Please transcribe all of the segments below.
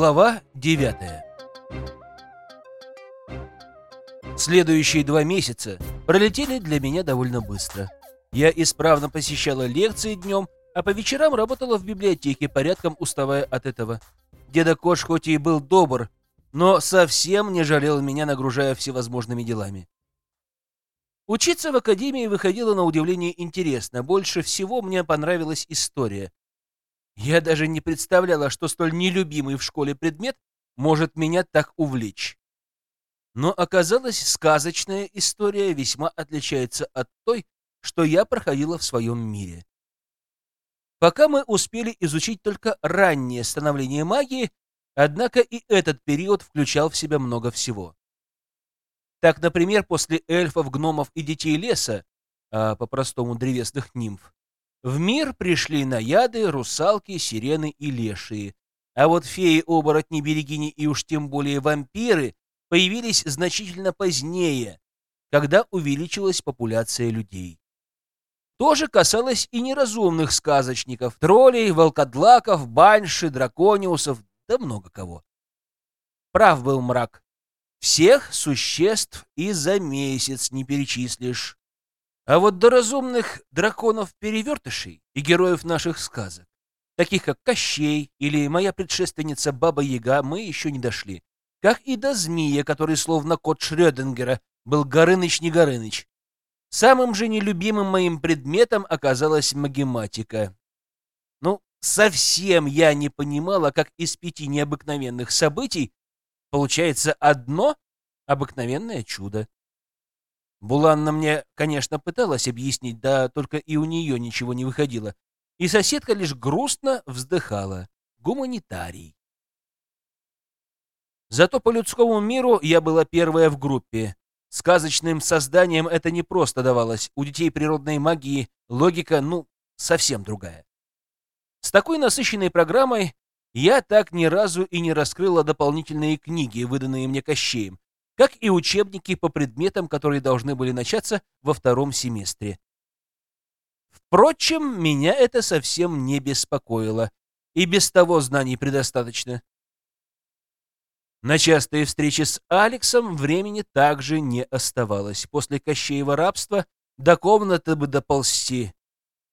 Глава 9 Следующие два месяца пролетели для меня довольно быстро. Я исправно посещала лекции днем, а по вечерам работала в библиотеке, порядком уставая от этого. Деда Кош хоть и был добр, но совсем не жалел меня, нагружая всевозможными делами. Учиться в академии выходило на удивление интересно. Больше всего мне понравилась история. Я даже не представляла, что столь нелюбимый в школе предмет может меня так увлечь. Но оказалось, сказочная история весьма отличается от той, что я проходила в своем мире. Пока мы успели изучить только раннее становление магии, однако и этот период включал в себя много всего. Так, например, после эльфов, гномов и детей леса, а по-простому древесных нимф, в мир пришли наяды, русалки, сирены и лешие. А вот феи, оборотни, берегини и уж тем более вампиры появились значительно позднее, когда увеличилась популяция людей. То же касалось и неразумных сказочников, троллей, волкодлаков, банши, дракониусов, да много кого. Прав был мрак. Всех существ и за месяц не перечислишь. А вот до разумных драконов-перевертышей и героев наших сказок, таких как Кощей или моя предшественница Баба-Яга, мы еще не дошли. Как и до змея, который словно кот Шрёдингера был Горыныч-не Горыныч. Самым же нелюбимым моим предметом оказалась магематика. Совсем я не понимала, как из пяти необыкновенных событий получается одно обыкновенное чудо. Буланна мне, конечно, пыталась объяснить, да только и у нее ничего не выходило. И соседка лишь грустно вздыхала. Гуманитарий. Зато по людскому миру я была первая в группе. Сказочным созданием это не просто давалось. У детей природной магии логика, ну, совсем другая. С такой насыщенной программой я так ни разу и не раскрыла дополнительные книги, выданные мне Кощеем, как и учебники по предметам, которые должны были начаться во втором семестре. Впрочем, меня это совсем не беспокоило, и без того знаний предостаточно. На частые встречи с Алексом времени также не оставалось. После Кощеева рабства до комнаты бы доползти.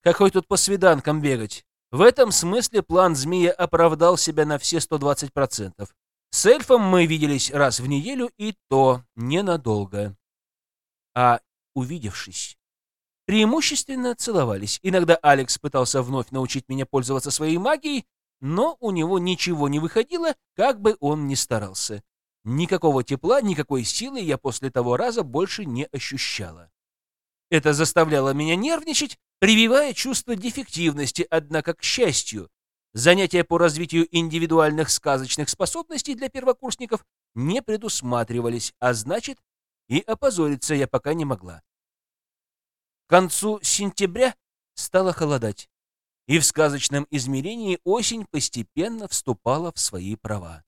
Какой тут по свиданкам бегать? В этом смысле план змея оправдал себя на все 120%. С эльфом мы виделись раз в неделю, и то ненадолго. А увидевшись, преимущественно целовались. Иногда Алекс пытался вновь научить меня пользоваться своей магией, но у него ничего не выходило, как бы он ни старался. Никакого тепла, никакой силы я после того раза больше не ощущала. Это заставляло меня нервничать, прививая чувство дефективности, однако, к счастью, Занятия по развитию индивидуальных сказочных способностей для первокурсников не предусматривались, а значит, и опозориться я пока не могла. К концу сентября стало холодать, и в сказочном измерении осень постепенно вступала в свои права.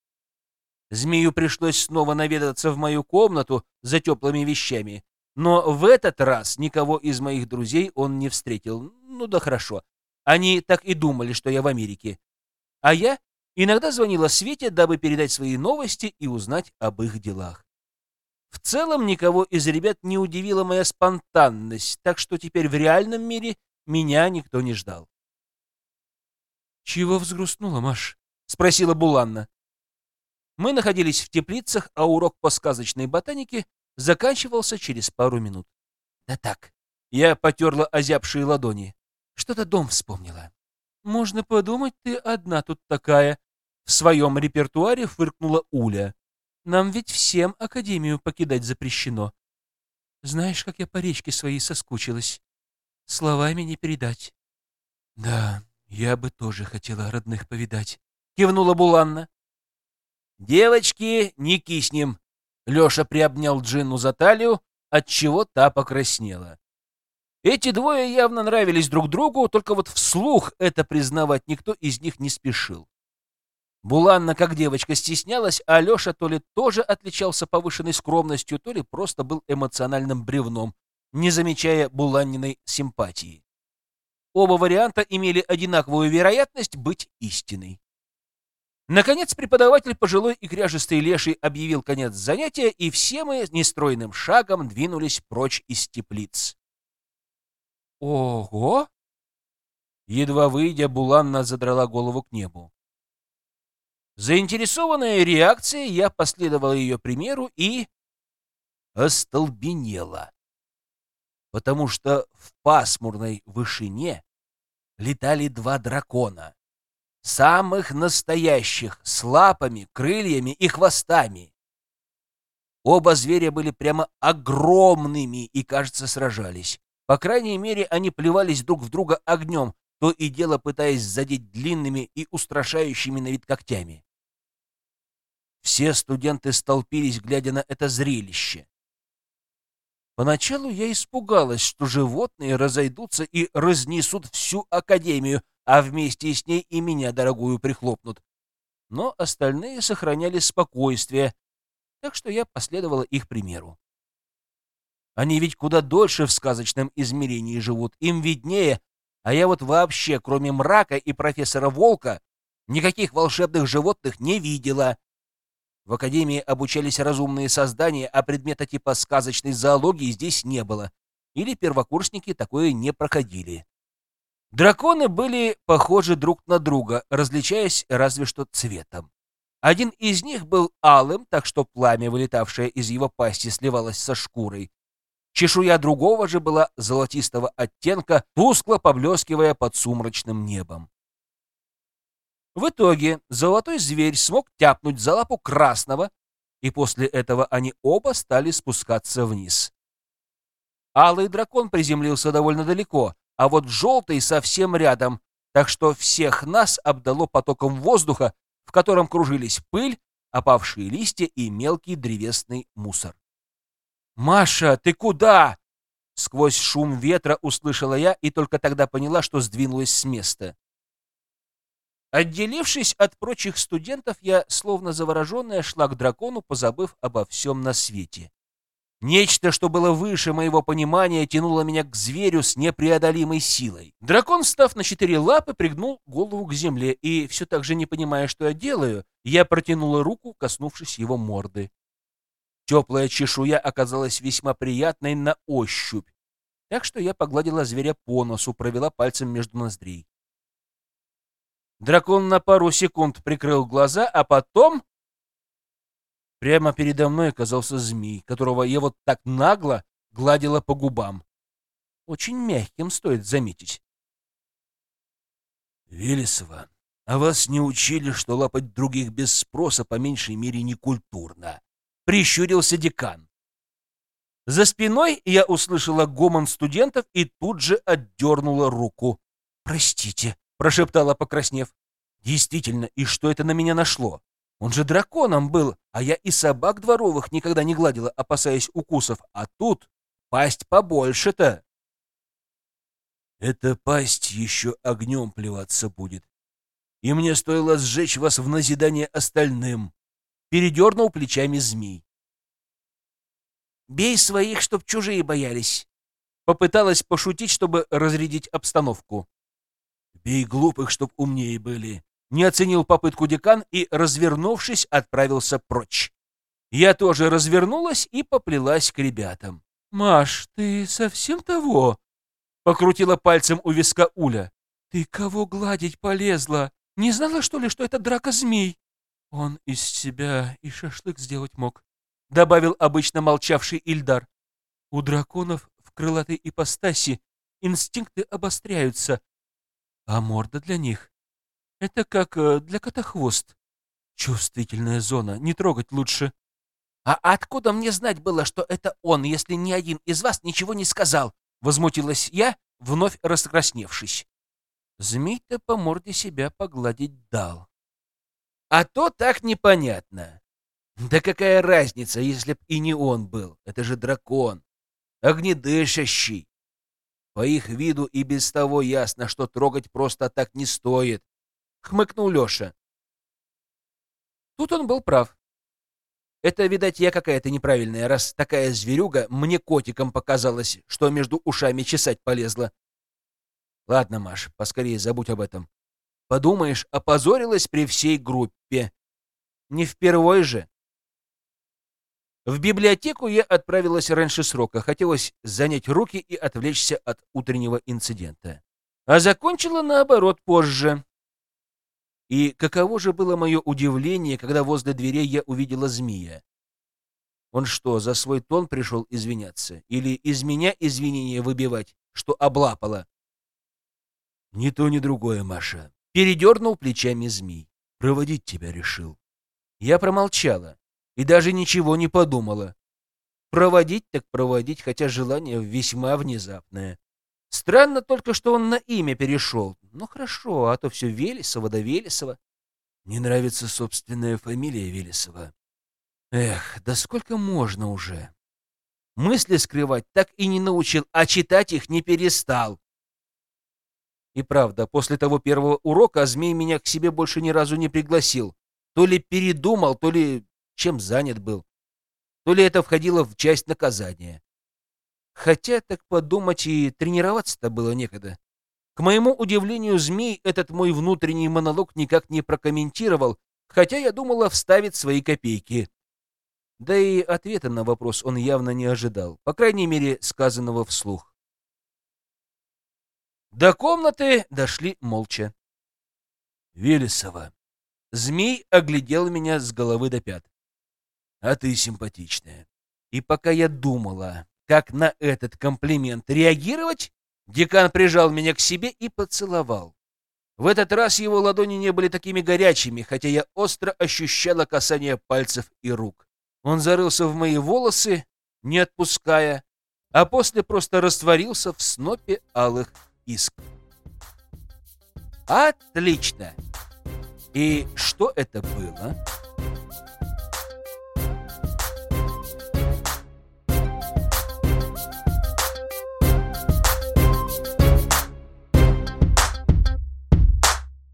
Змею пришлось снова наведаться в мою комнату за теплыми вещами, но в этот раз никого из моих друзей он не встретил. Ну да хорошо, они так и думали, что я в Америке. А я иногда звонила Свете, дабы передать свои новости и узнать об их делах. В целом никого из ребят не удивила моя спонтанность, так что теперь в реальном мире меня никто не ждал. «Чего взгрустнула, Маш?» — спросила Буланна. Мы находились в теплицах, а урок по сказочной ботанике заканчивался через пару минут. «Да так». Я потерла озябшие ладони. Что-то дом вспомнила. «Можно подумать, ты одна тут такая», — в своем репертуаре фыркнула Уля. «Нам ведь всем Академию покидать запрещено. Знаешь, как я по речке своей соскучилась. Словами не передать». «Да, я бы тоже хотела родных повидать», — кивнула Буланна. «Девочки, не киснем!» Леша приобнял Джинну за талию, отчего та покраснела. Эти двое явно нравились друг другу, только вот вслух это признавать никто из них не спешил. Буланна, как девочка, стеснялась, а Леша то ли тоже отличался повышенной скромностью, то ли просто был эмоциональным бревном, не замечая Буланниной симпатии. Оба варианта имели одинаковую вероятность быть истиной. Наконец преподаватель, пожилой и кряжестый леший, объявил конец занятия, и все мы нестройным шагом двинулись прочь из теплиц. «Ого!» Едва выйдя, Буланна задрала голову к небу. Заинтересованная реакцией, я последовала ее примеру и остолбенела. Потому что в пасмурной вышине летали два дракона. Самых настоящих, с лапами, крыльями и хвостами. Оба зверя были прямо огромными и, кажется, сражались. По крайней мере, они плевались друг в друга огнем, то и дело пытаясь задеть длинными и устрашающими на вид когтями. Все студенты столпились, глядя на это зрелище. Поначалу я испугалась, что животные разойдутся и разнесут всю академию, а вместе с ней и меня, дорогую, прихлопнут. Но остальные сохраняли спокойствие, так что я последовала их примеру. Они ведь куда дольше в сказочном измерении живут, им виднее, а я вот вообще, кроме мрака и профессора Волка, никаких волшебных животных не видела. В академии обучались разумные создания, а предмета типа сказочной зоологии здесь не было. Или первокурсники такое не проходили. Драконы были похожи друг на друга, различаясь разве что цветом. Один из них был алым, так что пламя, вылетавшее из его пасти, сливалось со шкурой. Чешуя другого же была золотистого оттенка, тускло поблескивая под сумрачным небом. В итоге золотой зверь смог тяпнуть за лапу красного, и после этого они оба стали спускаться вниз. Алый дракон приземлился довольно далеко, а вот желтый совсем рядом, так что всех нас обдало потоком воздуха, в котором кружились пыль, опавшие листья и мелкий древесный мусор. «Маша, ты куда?» Сквозь шум ветра услышала я и только тогда поняла, что сдвинулась с места. Отделившись от прочих студентов, я, словно завороженная, шла к дракону, позабыв обо всем на свете. Нечто, что было выше моего понимания, тянуло меня к зверю с непреодолимой силой. Дракон, встав на четыре лапы, пригнул голову к земле, и, все так же не понимая, что я делаю, я протянула руку, коснувшись его морды. Теплая чешуя оказалась весьма приятной на ощупь, так что я погладила зверя по носу, провела пальцем между ноздрей. Дракон на пару секунд прикрыл глаза, а потом... Прямо передо мной оказался змей, которого я вот так нагло гладила по губам. Очень мягким, стоит заметить. «Велесова, а вас не учили, что лапать других без спроса по меньшей мере некультурно?» — прищурился декан. За спиной я услышала гомон студентов и тут же отдернула руку. «Простите», прошептала, покраснев. Действительно, и что это на меня нашло? Он же драконом был, а я и собак дворовых никогда не гладила, опасаясь укусов, а тут пасть побольше-то. Эта пасть еще огнем плеваться будет. И мне стоило сжечь вас в назидание остальным. Передернул плечами змей. «Бей своих, чтоб чужие боялись!» Попыталась пошутить, чтобы разрядить обстановку. Бей глупых, чтоб умнее были. Не оценил попытку декан и, развернувшись, отправился прочь. Я тоже развернулась и поплелась к ребятам. «Маш, ты совсем того?» — покрутила пальцем у виска Уля. «Ты кого гладить полезла? Не знала, что ли, что это драка змей?» «Он из себя и шашлык сделать мог», — добавил обычно молчавший Ильдар. «У драконов в крылатой ипостаси инстинкты обостряются, а морда для них — это как э, для котохвост. Чувствительная зона, не трогать лучше. «А откуда мне знать было, что это он, если ни один из вас ничего не сказал?» — возмутилась я, вновь раскрасневшись. Змей-то по морде себя погладить дал. «А то так непонятно. Да какая разница, если б и не он был? Это же дракон, огнедышащий. По их виду и без того ясно, что трогать просто так не стоит. Хмыкнул Леша. Тут он был прав. Это, видать, я какая-то неправильная, раз такая зверюга мне котиком показалась, что между ушами чесать полезла. Ладно, Маш, поскорее забудь об этом. Подумаешь, опозорилась при всей группе. Не впервой же. В библиотеку я отправилась раньше срока. Хотелось занять руки и отвлечься от утреннего инцидента. А закончила, наоборот, позже. И каково же было мое удивление, когда возле дверей я увидела змея. Он что, за свой тон пришел извиняться? Или из меня извинения выбивать, что облапала? Ни то, ни другое, Маша. Передернул плечами змей. Проводить тебя решил. Я промолчала и даже ничего не подумала. Проводить так проводить, хотя желание весьма внезапное. Странно только, что он на имя перешел. Ну хорошо, а то все Велесова да Велесова. Не нравится собственная фамилия Велесова. Эх, да сколько можно уже? Мысли скрывать так и не научил, а читать их не перестал. И правда, после того первого урока змей меня к себе больше ни разу не пригласил. То ли передумал, то ли чем занят был. То ли это входило в часть наказания. Хотя, так подумать, и тренироваться-то было некогда. К моему удивлению, змей этот мой внутренний монолог никак не прокомментировал, хотя я думала вставить свои копейки. Да и ответа на вопрос он явно не ожидал, по крайней мере, сказанного вслух. До комнаты дошли молча. Велесова. Змей оглядел меня с головы до пят. А ты симпатичная. И пока я думала, как на этот комплимент реагировать, декан прижал меня к себе и поцеловал. В этот раз его ладони не были такими горячими, хотя я остро ощущала касание пальцев и рук. Он зарылся в мои волосы, не отпуская, а после просто растворился в снопе алых иск. Отлично! И что это было?